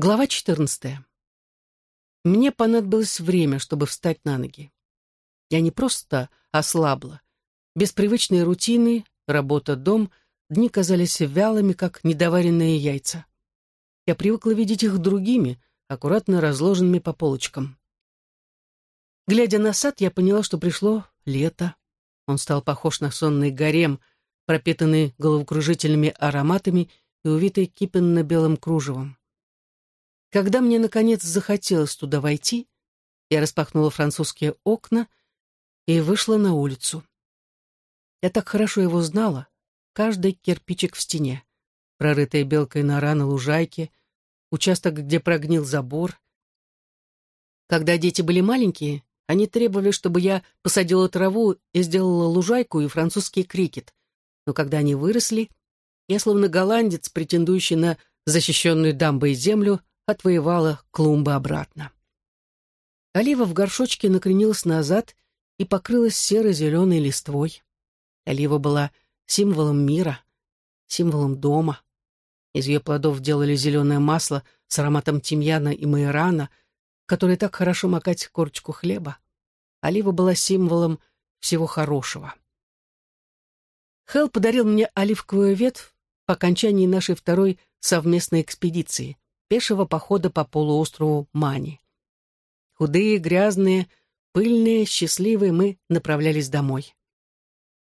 Глава 14. Мне понадобилось время, чтобы встать на ноги. Я не просто ослабла. Без привычной рутины, работа, дом, дни казались вялыми, как недоваренные яйца. Я привыкла видеть их другими, аккуратно разложенными по полочкам. Глядя на сад, я поняла, что пришло лето. Он стал похож на сонный гарем, пропитанный головокружительными ароматами и увитый кипенно-белым кружевом. Когда мне, наконец, захотелось туда войти, я распахнула французские окна и вышла на улицу. Я так хорошо его знала, каждый кирпичик в стене, прорытая белкой нора на лужайке, участок, где прогнил забор. Когда дети были маленькие, они требовали, чтобы я посадила траву и сделала лужайку и французский крикет. Но когда они выросли, я, словно голландец, претендующий на защищенную дамбой землю, отвоевала клумбы обратно. Олива в горшочке накренилась назад и покрылась серо-зеленой листвой. Олива была символом мира, символом дома. Из ее плодов делали зеленое масло с ароматом тимьяна и майорана, которое так хорошо макать корочку хлеба. Олива была символом всего хорошего. Хелл подарил мне оливковую ветвь по окончании нашей второй совместной экспедиции, пешего похода по полуострову Мани. Худые, грязные, пыльные, счастливые мы направлялись домой.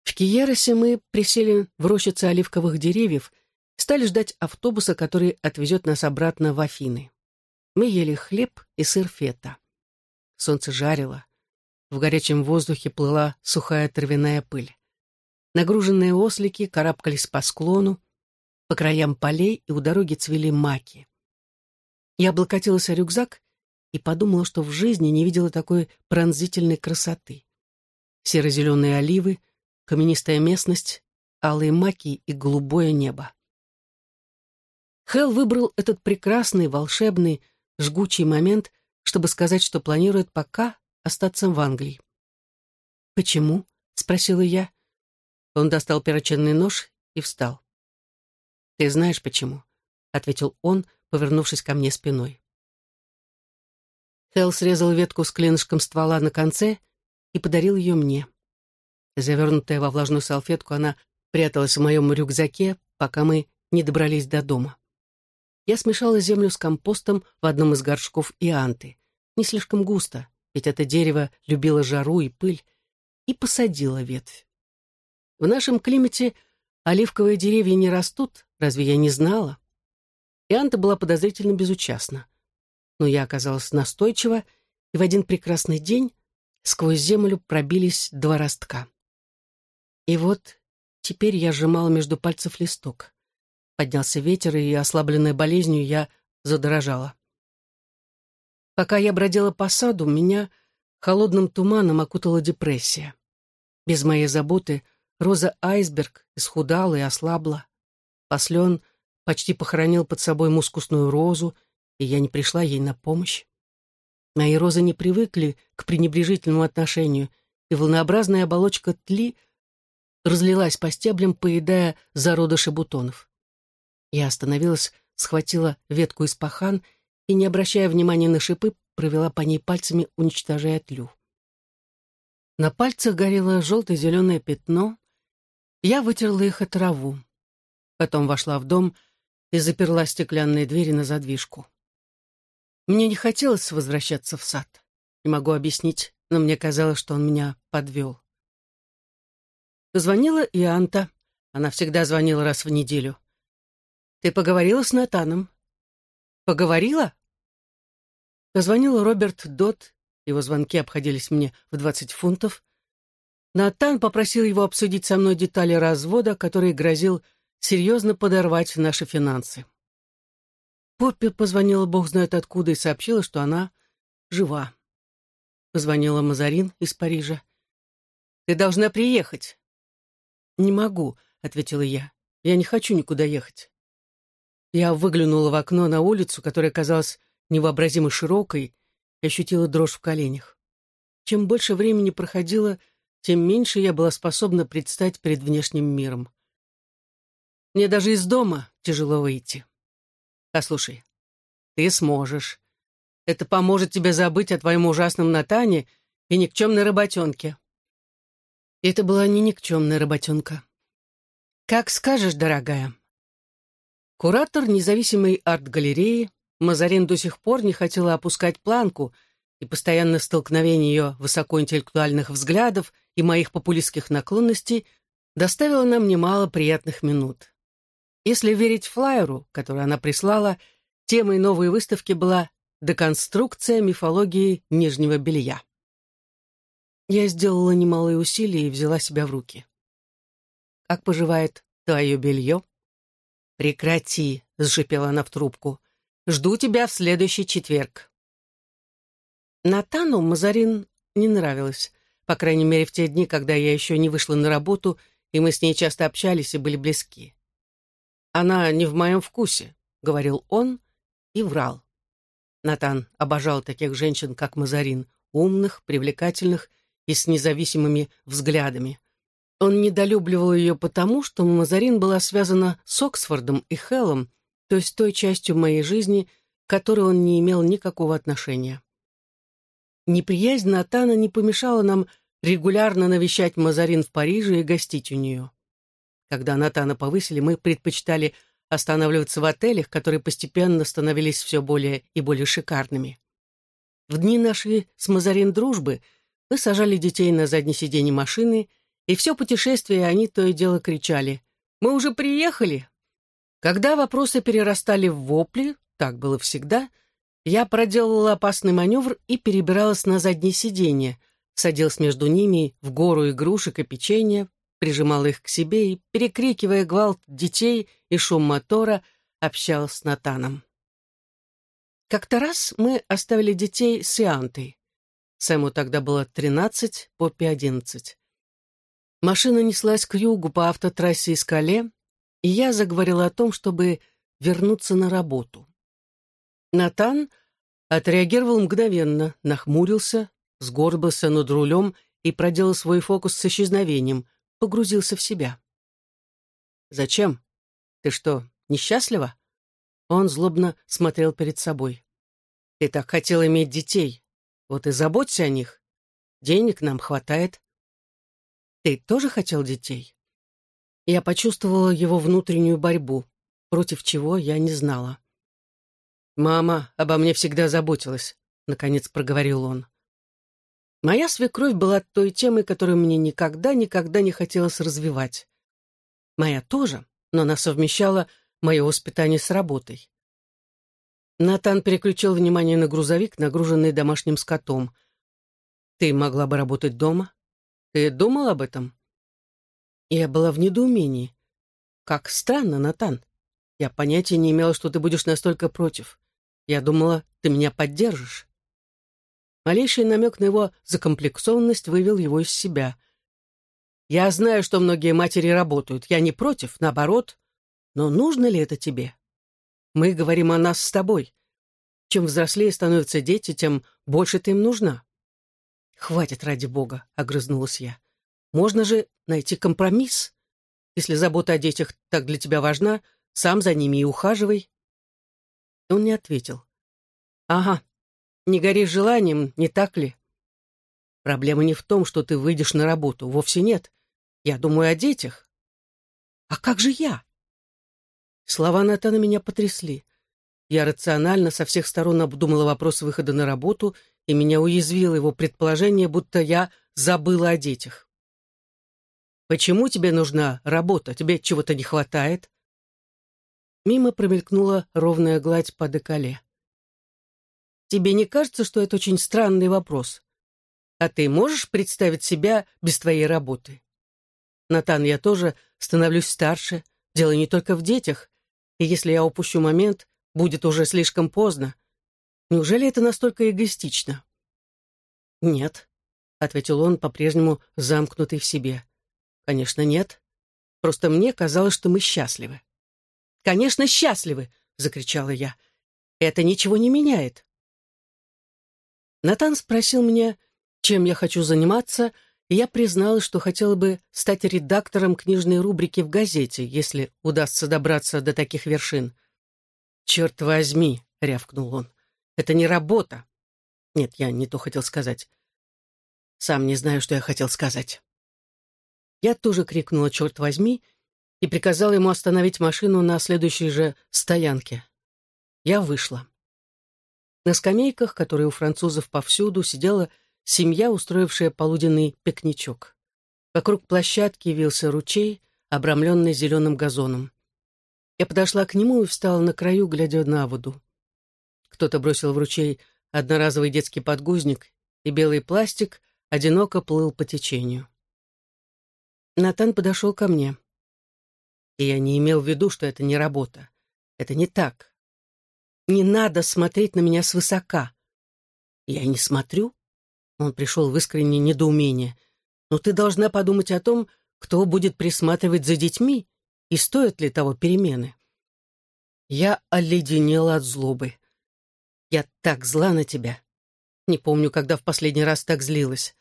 В Киеросе мы присели в рощице оливковых деревьев, стали ждать автобуса, который отвезет нас обратно в Афины. Мы ели хлеб и сыр фета. Солнце жарило. В горячем воздухе плыла сухая травяная пыль. Нагруженные ослики карабкались по склону, по краям полей и у дороги цвели маки. Я облокотилась о рюкзак и подумала, что в жизни не видела такой пронзительной красоты. Серо-зеленые оливы, каменистая местность, алые маки и голубое небо. Хелл выбрал этот прекрасный, волшебный, жгучий момент, чтобы сказать, что планирует пока остаться в Англии. «Почему?» — спросила я. Он достал перочинный нож и встал. «Ты знаешь, почему?» — ответил он, повернувшись ко мне спиной. Хелл срезал ветку с клинышком ствола на конце и подарил ее мне. Завернутая во влажную салфетку, она пряталась в моем рюкзаке, пока мы не добрались до дома. Я смешала землю с компостом в одном из горшков и анты. Не слишком густо, ведь это дерево любило жару и пыль, и посадила ветвь. В нашем климате оливковые деревья не растут, разве я не знала? Ианта была подозрительно безучастна. Но я оказалась настойчива, и в один прекрасный день сквозь землю пробились два ростка. И вот теперь я сжимала между пальцев листок. Поднялся ветер, и, ослабленная болезнью, я задрожала. Пока я бродила по саду, меня холодным туманом окутала депрессия. Без моей заботы роза айсберг исхудала и ослабла. Послен почти похоронил под собой мускусную розу, и я не пришла ей на помощь. Мои розы не привыкли к пренебрежительному отношению, и волнообразная оболочка тли разлилась по стеблям, поедая зародыши бутонов. Я остановилась, схватила ветку из пахан и, не обращая внимания на шипы, провела по ней пальцами, уничтожая тлю. На пальцах горело желто-зеленое пятно. Я вытерла их от траву. Потом вошла в дом — и заперла стеклянные двери на задвижку. Мне не хотелось возвращаться в сад. Не могу объяснить, но мне казалось, что он меня подвел. Позвонила и Анта. Она всегда звонила раз в неделю. «Ты поговорила с Натаном?» «Поговорила?» Позвонил Роберт Дот. Его звонки обходились мне в двадцать фунтов. Натан попросил его обсудить со мной детали развода, который грозил серьезно подорвать наши финансы. Поппи позвонила бог знает откуда и сообщила, что она жива. Позвонила Мазарин из Парижа. «Ты должна приехать». «Не могу», — ответила я. «Я не хочу никуда ехать». Я выглянула в окно на улицу, которая казалась невообразимо широкой, и ощутила дрожь в коленях. Чем больше времени проходило, тем меньше я была способна предстать перед внешним миром. Мне даже из дома тяжело выйти. Послушай, Ты сможешь. Это поможет тебе забыть о твоем ужасном Натане и никчемной работенке». Это была не никчемная работенка. «Как скажешь, дорогая». Куратор независимой арт-галереи Мазарин до сих пор не хотела опускать планку, и постоянное столкновение ее высокоинтеллектуальных взглядов и моих популистских наклонностей доставило нам немало приятных минут. Если верить флайеру, который она прислала, темой новой выставки была «Деконструкция мифологии нижнего белья». Я сделала немалые усилия и взяла себя в руки. «Как поживает твое белье?» «Прекрати», — сжипела она в трубку. «Жду тебя в следующий четверг». Натану Мазарин не нравилось, по крайней мере, в те дни, когда я еще не вышла на работу, и мы с ней часто общались и были близки. «Она не в моем вкусе», — говорил он и врал. Натан обожал таких женщин, как Мазарин, умных, привлекательных и с независимыми взглядами. Он недолюбливал ее потому, что Мазарин была связана с Оксфордом и Хеллом, то есть той частью моей жизни, к которой он не имел никакого отношения. Неприязнь Натана не помешала нам регулярно навещать Мазарин в Париже и гостить у нее. Когда Натана повысили, мы предпочитали останавливаться в отелях, которые постепенно становились все более и более шикарными. В дни нашей с Мазарин дружбы мы сажали детей на заднее сиденье машины, и все путешествие они то и дело кричали «Мы уже приехали!». Когда вопросы перерастали в вопли, так было всегда — я проделала опасный маневр и перебиралась на заднее сиденье, садилась между ними в гору игрушек и печенья, прижимала их к себе и, перекрикивая гвалт детей и шум мотора, общалась с Натаном. Как-то раз мы оставили детей с Иантой. Сэму тогда было тринадцать, Поппи одиннадцать. Машина неслась к югу по автотрассе и скале, и я заговорила о том, чтобы вернуться на работу. Натан отреагировал мгновенно, нахмурился, сгорбился над рулем и проделал свой фокус с исчезновением, погрузился в себя. «Зачем? Ты что, несчастлива?» Он злобно смотрел перед собой. «Ты так хотел иметь детей. Вот и заботься о них. Денег нам хватает». «Ты тоже хотел детей?» Я почувствовала его внутреннюю борьбу, против чего я не знала. «Мама обо мне всегда заботилась», — наконец проговорил он. Моя свекровь была той темой, которую мне никогда-никогда не хотелось развивать. Моя тоже, но она совмещала мое воспитание с работой. Натан переключил внимание на грузовик, нагруженный домашним скотом. «Ты могла бы работать дома? Ты думал об этом?» Я была в недоумении. «Как странно, Натан. Я понятия не имела, что ты будешь настолько против. Я думала, ты меня поддержишь. Малейший намек на его закомплексованность вывел его из себя. Я знаю, что многие матери работают. Я не против, наоборот. Но нужно ли это тебе? Мы говорим о нас с тобой. Чем взрослее становятся дети, тем больше ты им нужна. «Хватит, ради бога», — огрызнулась я. «Можно же найти компромисс. Если забота о детях так для тебя важна, сам за ними и ухаживай. Он не ответил. «Ага, не гори желанием, не так ли?» «Проблема не в том, что ты выйдешь на работу. Вовсе нет. Я думаю о детях». «А как же я?» Слова Натана меня потрясли. Я рационально со всех сторон обдумала вопрос выхода на работу, и меня уязвило его предположение, будто я забыла о детях. «Почему тебе нужна работа? Тебе чего-то не хватает?» Мимо промелькнула ровная гладь по деколе. «Тебе не кажется, что это очень странный вопрос? А ты можешь представить себя без твоей работы?» «Натан, я тоже становлюсь старше. Дело не только в детях. И если я упущу момент, будет уже слишком поздно. Неужели это настолько эгоистично?» «Нет», — ответил он, по-прежнему замкнутый в себе. «Конечно, нет. Просто мне казалось, что мы счастливы». «Конечно, счастливы!» — закричала я. «Это ничего не меняет». Натан спросил меня, чем я хочу заниматься, и я призналась, что хотела бы стать редактором книжной рубрики в газете, если удастся добраться до таких вершин. «Черт возьми!» — рявкнул он. «Это не работа!» Нет, я не то хотел сказать. Сам не знаю, что я хотел сказать. Я тоже крикнула «Черт возьми!» и приказала ему остановить машину на следующей же стоянке. Я вышла. На скамейках, которые у французов повсюду, сидела семья, устроившая полуденный пикничок. Вокруг площадки вился ручей, обрамленный зеленым газоном. Я подошла к нему и встала на краю, глядя на воду. Кто-то бросил в ручей одноразовый детский подгузник, и белый пластик одиноко плыл по течению. Натан подошел ко мне. И я не имел в виду, что это не работа. Это не так. Не надо смотреть на меня свысока. Я не смотрю. Он пришел в искреннее недоумение. Но ты должна подумать о том, кто будет присматривать за детьми, и стоят ли того перемены. Я оледенела от злобы. Я так зла на тебя. Не помню, когда в последний раз так злилась.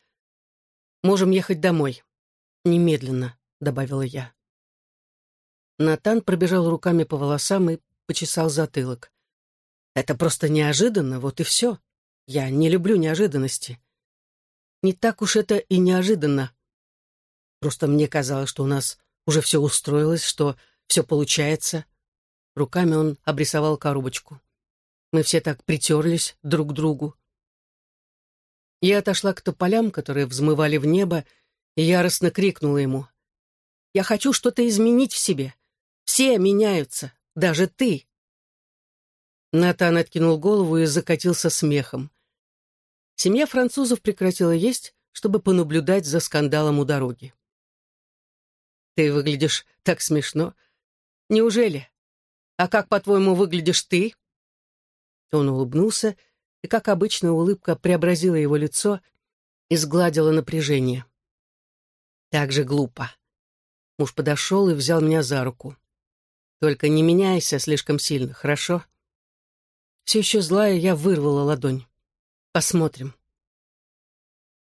Можем ехать домой. «Немедленно», — добавила я. Натан пробежал руками по волосам и почесал затылок. «Это просто неожиданно, вот и все. Я не люблю неожиданности. Не так уж это и неожиданно. Просто мне казалось, что у нас уже все устроилось, что все получается». Руками он обрисовал коробочку. Мы все так притерлись друг к другу. Я отошла к тополям, которые взмывали в небо, и яростно крикнула ему. «Я хочу что-то изменить в себе. Все меняются, даже ты!» Натан откинул голову и закатился смехом. Семья французов прекратила есть, чтобы понаблюдать за скандалом у дороги. «Ты выглядишь так смешно. Неужели? А как, по-твоему, выглядишь ты?» Он улыбнулся, и, как обычно, улыбка преобразила его лицо и сгладила напряжение. Так же глупо. Муж подошел и взял меня за руку. Только не меняйся слишком сильно, хорошо? Все еще злая, я вырвала ладонь. Посмотрим.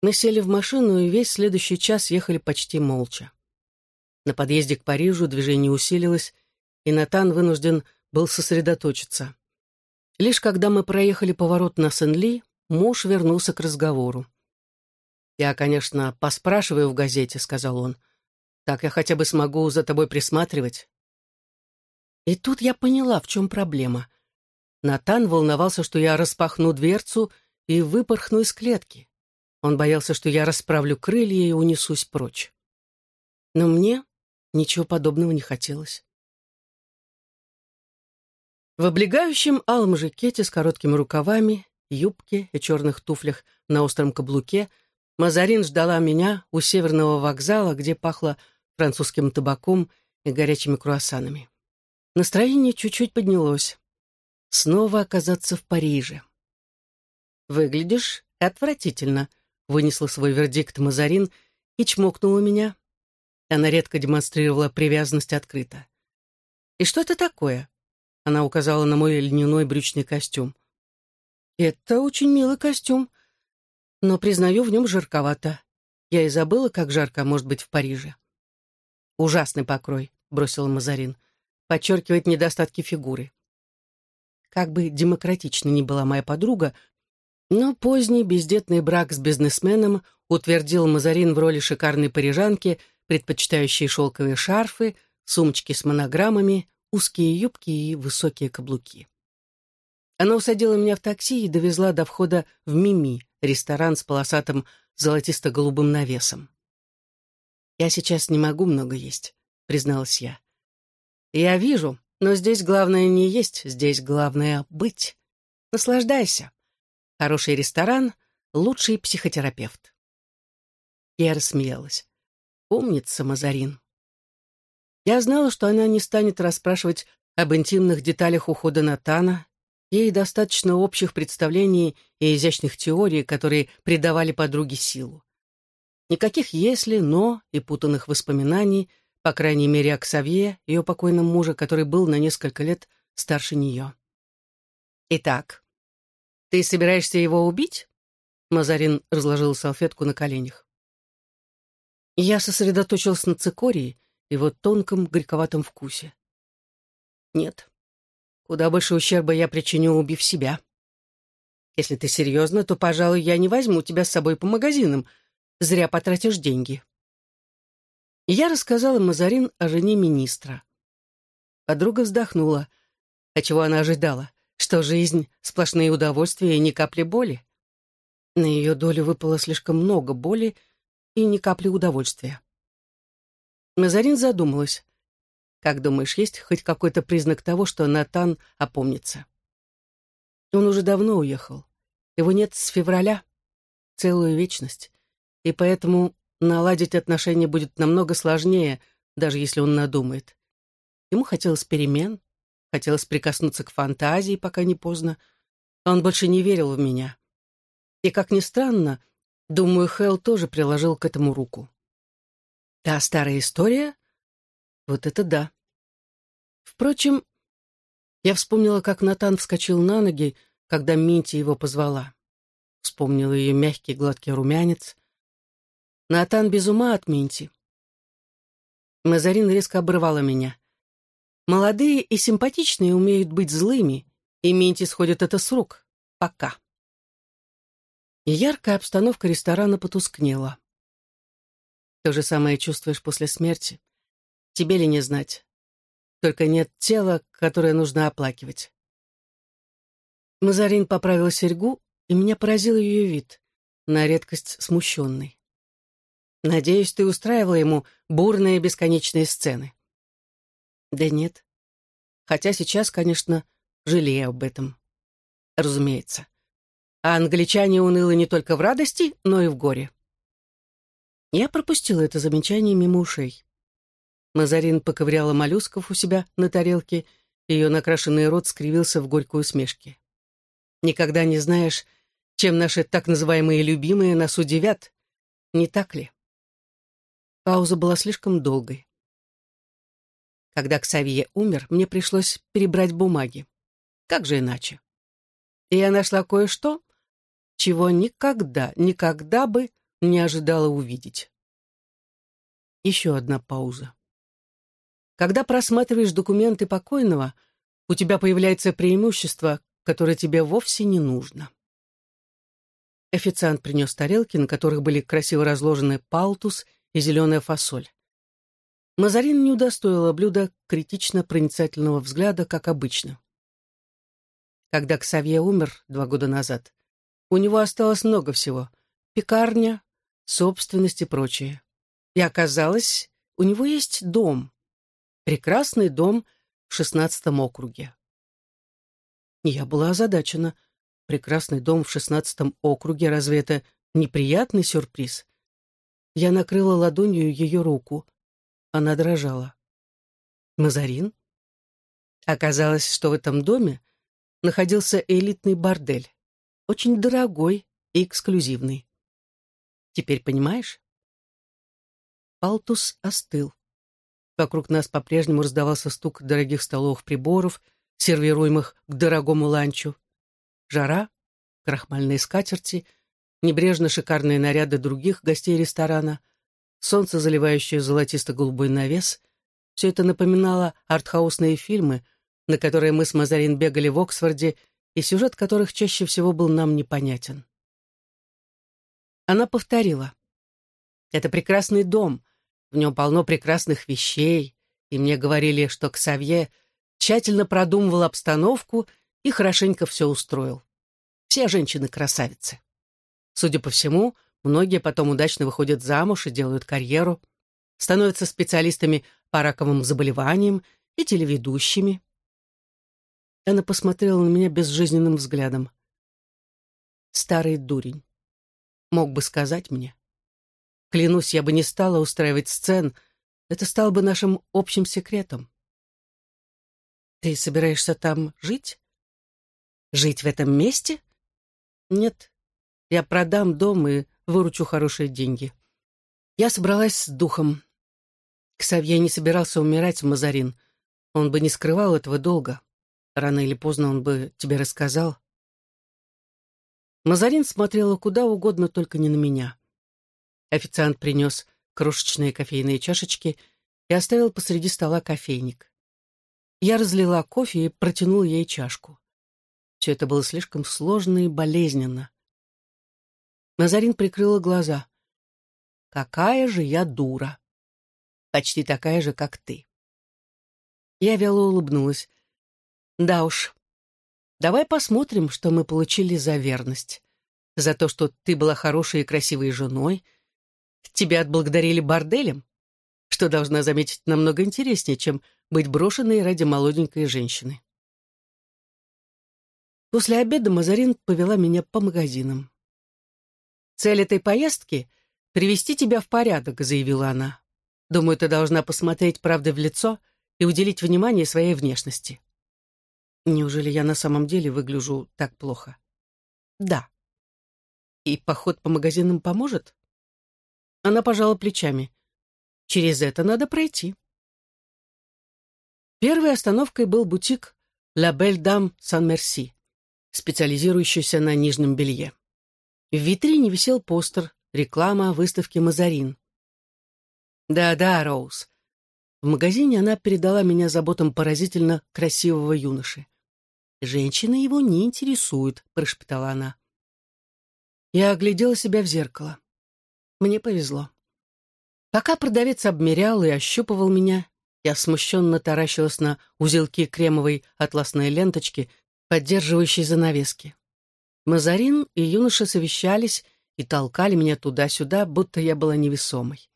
Мы сели в машину и весь следующий час ехали почти молча. На подъезде к Парижу движение усилилось, и Натан вынужден был сосредоточиться. Лишь когда мы проехали поворот на Сен-Ли, муж вернулся к разговору. «Я, конечно, поспрашиваю в газете», — сказал он. «Так я хотя бы смогу за тобой присматривать». И тут я поняла, в чем проблема. Натан волновался, что я распахну дверцу и выпорхну из клетки. Он боялся, что я расправлю крылья и унесусь прочь. Но мне ничего подобного не хотелось. В облегающем алом жакете с короткими рукавами, юбке и черных туфлях на остром каблуке — Мазарин ждала меня у северного вокзала, где пахло французским табаком и горячими круассанами. Настроение чуть-чуть поднялось. Снова оказаться в Париже. «Выглядишь отвратительно», — вынесла свой вердикт Мазарин и чмокнула меня. Она редко демонстрировала привязанность открыто. «И что это такое?» Она указала на мой льняной брючный костюм. «Это очень милый костюм», но, признаю, в нем жарковато. Я и забыла, как жарко может быть в Париже. «Ужасный покрой», — бросил Мазарин. «Подчеркивает недостатки фигуры». Как бы демократична ни была моя подруга, но поздний бездетный брак с бизнесменом утвердил Мазарин в роли шикарной парижанки, предпочитающей шелковые шарфы, сумочки с монограммами, узкие юбки и высокие каблуки. Она усадила меня в такси и довезла до входа в Мими, ресторан с полосатым золотисто-голубым навесом. «Я сейчас не могу много есть», — призналась я. «Я вижу, но здесь главное не есть, здесь главное быть. Наслаждайся. Хороший ресторан — лучший психотерапевт». Я рассмеялась. «Умница, Мазарин». Я знала, что она не станет расспрашивать об интимных деталях ухода Натана Ей достаточно общих представлений и изящных теорий, которые придавали подруге силу. Никаких «если», «но» и путанных воспоминаний, по крайней мере, о Ксавье, ее покойном муже, который был на несколько лет старше нее. «Итак, ты собираешься его убить?» Мазарин разложил салфетку на коленях. Я сосредоточился на цикории, его тонком горьковатом вкусе. «Нет, Куда больше ущерба я причиню, убив себя. Если ты серьезно, то, пожалуй, я не возьму тебя с собой по магазинам. Зря потратишь деньги. И я рассказала Мазарин о жене министра. Подруга вздохнула. А чего она ожидала? Что жизнь — сплошные удовольствия и ни капли боли? На ее долю выпало слишком много боли и ни капли удовольствия. Мазарин задумалась. «Как думаешь, есть хоть какой-то признак того, что Натан опомнится?» Он уже давно уехал. Его нет с февраля, целую вечность. И поэтому наладить отношения будет намного сложнее, даже если он надумает. Ему хотелось перемен, хотелось прикоснуться к фантазии, пока не поздно. Он больше не верил в меня. И, как ни странно, думаю, Хелл тоже приложил к этому руку. Та старая история? Вот это да. Впрочем, я вспомнила, как Натан вскочил на ноги, когда Минти его позвала. Вспомнила ее мягкий гладкий румянец. Натан без ума от Минти. Мазарин резко обрывала меня. Молодые и симпатичные умеют быть злыми, и Минти сходит это с рук. Пока. Яркая обстановка ресторана потускнела. То же самое чувствуешь после смерти. Тебе ли не знать? Только нет тела, которое нужно оплакивать. Мазарин поправила серьгу, и меня поразил ее вид, на редкость смущенный. Надеюсь, ты устраивала ему бурные бесконечные сцены. Да нет. Хотя сейчас, конечно, жалею об этом. Разумеется. А англичане унылы не только в радости, но и в горе. Я пропустила это замечание мимо ушей. Мазарин поковыряла моллюсков у себя на тарелке, ее накрашенный рот скривился в горькой усмешке. «Никогда не знаешь, чем наши так называемые любимые нас удивят, не так ли?» Пауза была слишком долгой. Когда Ксавье умер, мне пришлось перебрать бумаги. Как же иначе? И я нашла кое-что, чего никогда, никогда бы не ожидала увидеть. Еще одна пауза. Когда просматриваешь документы покойного, у тебя появляется преимущество, которое тебе вовсе не нужно. Официант принес тарелки, на которых были красиво разложены палтус и зеленая фасоль. Мазарин не удостоила блюда критично-проницательного взгляда, как обычно. Когда Ксавье умер два года назад, у него осталось много всего — пекарня, собственность и прочее. И оказалось, у него есть дом, Прекрасный дом в шестнадцатом округе. Я была озадачена. Прекрасный дом в шестнадцатом округе, разве это неприятный сюрприз? Я накрыла ладонью ее руку. Она дрожала. Мазарин? Оказалось, что в этом доме находился элитный бордель. Очень дорогой и эксклюзивный. Теперь понимаешь? Палтус остыл. Вокруг нас по-прежнему раздавался стук дорогих столовых приборов, сервируемых к дорогому ланчу. Жара, крахмальные скатерти, небрежно шикарные наряды других гостей ресторана, солнце, заливающее золотисто-голубой навес — все это напоминало артхаусные фильмы, на которые мы с Мазарин бегали в Оксфорде, и сюжет которых чаще всего был нам непонятен. Она повторила. «Это прекрасный дом», в нем полно прекрасных вещей, и мне говорили, что Ксавье тщательно продумывал обстановку и хорошенько все устроил. Все женщины красавицы. Судя по всему, многие потом удачно выходят замуж и делают карьеру, становятся специалистами по раковым заболеваниям и телеведущими. Она посмотрела на меня безжизненным взглядом. Старый дурень. Мог бы сказать мне. Клянусь, я бы не стала устраивать сцен. Это стало бы нашим общим секретом. Ты собираешься там жить? Жить в этом месте? Нет. Я продам дом и выручу хорошие деньги. Я собралась с духом. Ксавье не собирался умирать, Мазарин. Он бы не скрывал этого долго. Рано или поздно он бы тебе рассказал. Мазарин смотрела куда угодно, только не на меня. Официант принес крошечные кофейные чашечки и оставил посреди стола кофейник. Я разлила кофе и протянула ей чашку. Все это было слишком сложно и болезненно. Назарин прикрыла глаза. «Какая же я дура! Почти такая же, как ты!» Я вяло улыбнулась. «Да уж, давай посмотрим, что мы получили за верность. За то, что ты была хорошей и красивой женой. Тебя отблагодарили борделем, что, должна заметить, намного интереснее, чем быть брошенной ради молоденькой женщины». После обеда Мазарин повела меня по магазинам. «Цель этой поездки — привести тебя в порядок», — заявила она. «Думаю, ты должна посмотреть правде в лицо и уделить внимание своей внешности». «Неужели я на самом деле выгляжу так плохо?» «Да». «И поход по магазинам поможет?» Она пожала плечами. «Через это надо пройти». Первой остановкой был бутик «La Belle Dame Сан-Мерси» специализирующийся на нижнем белье. В витрине висел постер «Реклама выставки «Мазарин». «Да-да, Роуз». В магазине она передала меня заботам поразительно красивого юноши. «Женщины его не интересуют», — прошептала она. Я оглядела себя в зеркало. Мне повезло. Пока продавец обмерял и ощупывал меня, я смущенно таращилась на узелки кремовой атласной ленточки, поддерживающей занавески. Мазарин и юноша совещались и толкали меня туда-сюда, будто я была невесомой.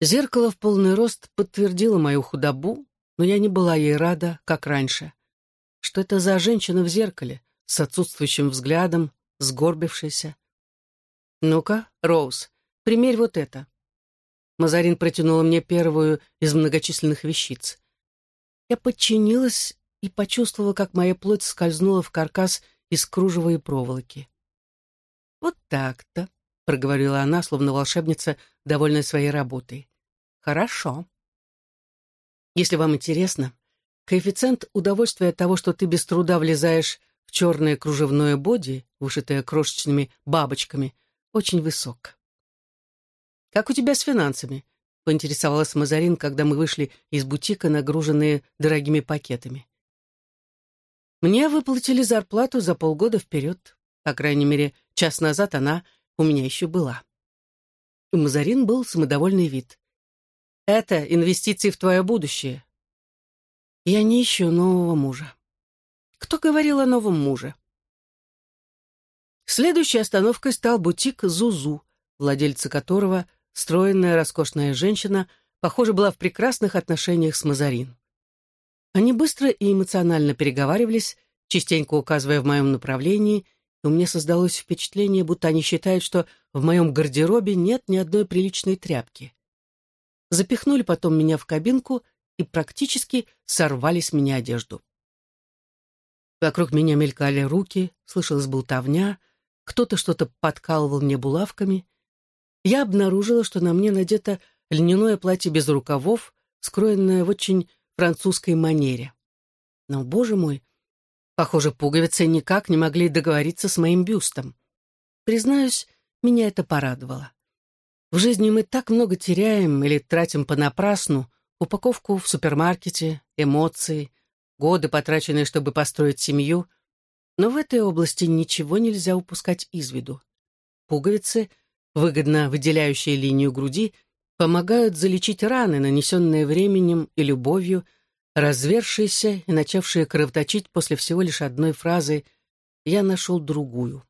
Зеркало в полный рост подтвердило мою худобу, но я не была ей рада, как раньше. Что это за женщина в зеркале, с отсутствующим взглядом, сгорбившаяся? «Ну-ка, Роуз, примерь вот это». Мазарин протянула мне первую из многочисленных вещиц. Я подчинилась и почувствовала, как моя плоть скользнула в каркас из кружева и проволоки. «Вот так-то», — проговорила она, словно волшебница, довольная своей работой. «Хорошо». Если вам интересно, коэффициент удовольствия от того, что ты без труда влезаешь в черное кружевное боди, вышитое крошечными бабочками, очень высок. «Как у тебя с финансами?» — поинтересовалась Мазарин, когда мы вышли из бутика, нагруженные дорогими пакетами. Мне выплатили зарплату за полгода вперед. По крайней мере, час назад она у меня еще была. У Мазарин был самодовольный вид. «Это инвестиции в твое будущее». «Я не ищу нового мужа». «Кто говорил о новом муже?» Следующей остановкой стал бутик «Зузу», владельца которого, стройная, роскошная женщина, похоже, была в прекрасных отношениях с Мазарин. Они быстро и эмоционально переговаривались, частенько указывая в моем направлении, и у меня создалось впечатление, будто они считают, что в моем гардеробе нет ни одной приличной тряпки. Запихнули потом меня в кабинку и практически сорвали с меня одежду. Вокруг меня мелькали руки, слышалась болтовня, кто-то что-то подкалывал мне булавками. Я обнаружила, что на мне надето льняное платье без рукавов, скроенное в очень французской манере. Но, боже мой, похоже, пуговицы никак не могли договориться с моим бюстом. Признаюсь, меня это порадовало. В жизни мы так много теряем или тратим понапрасну, упаковку в супермаркете, эмоции, годы, потраченные, чтобы построить семью, но в этой области ничего нельзя упускать из виду. Пуговицы, выгодно выделяющие линию груди, помогают залечить раны, нанесенные временем и любовью, развершиеся и начавшие кровоточить после всего лишь одной фразы «я нашел другую».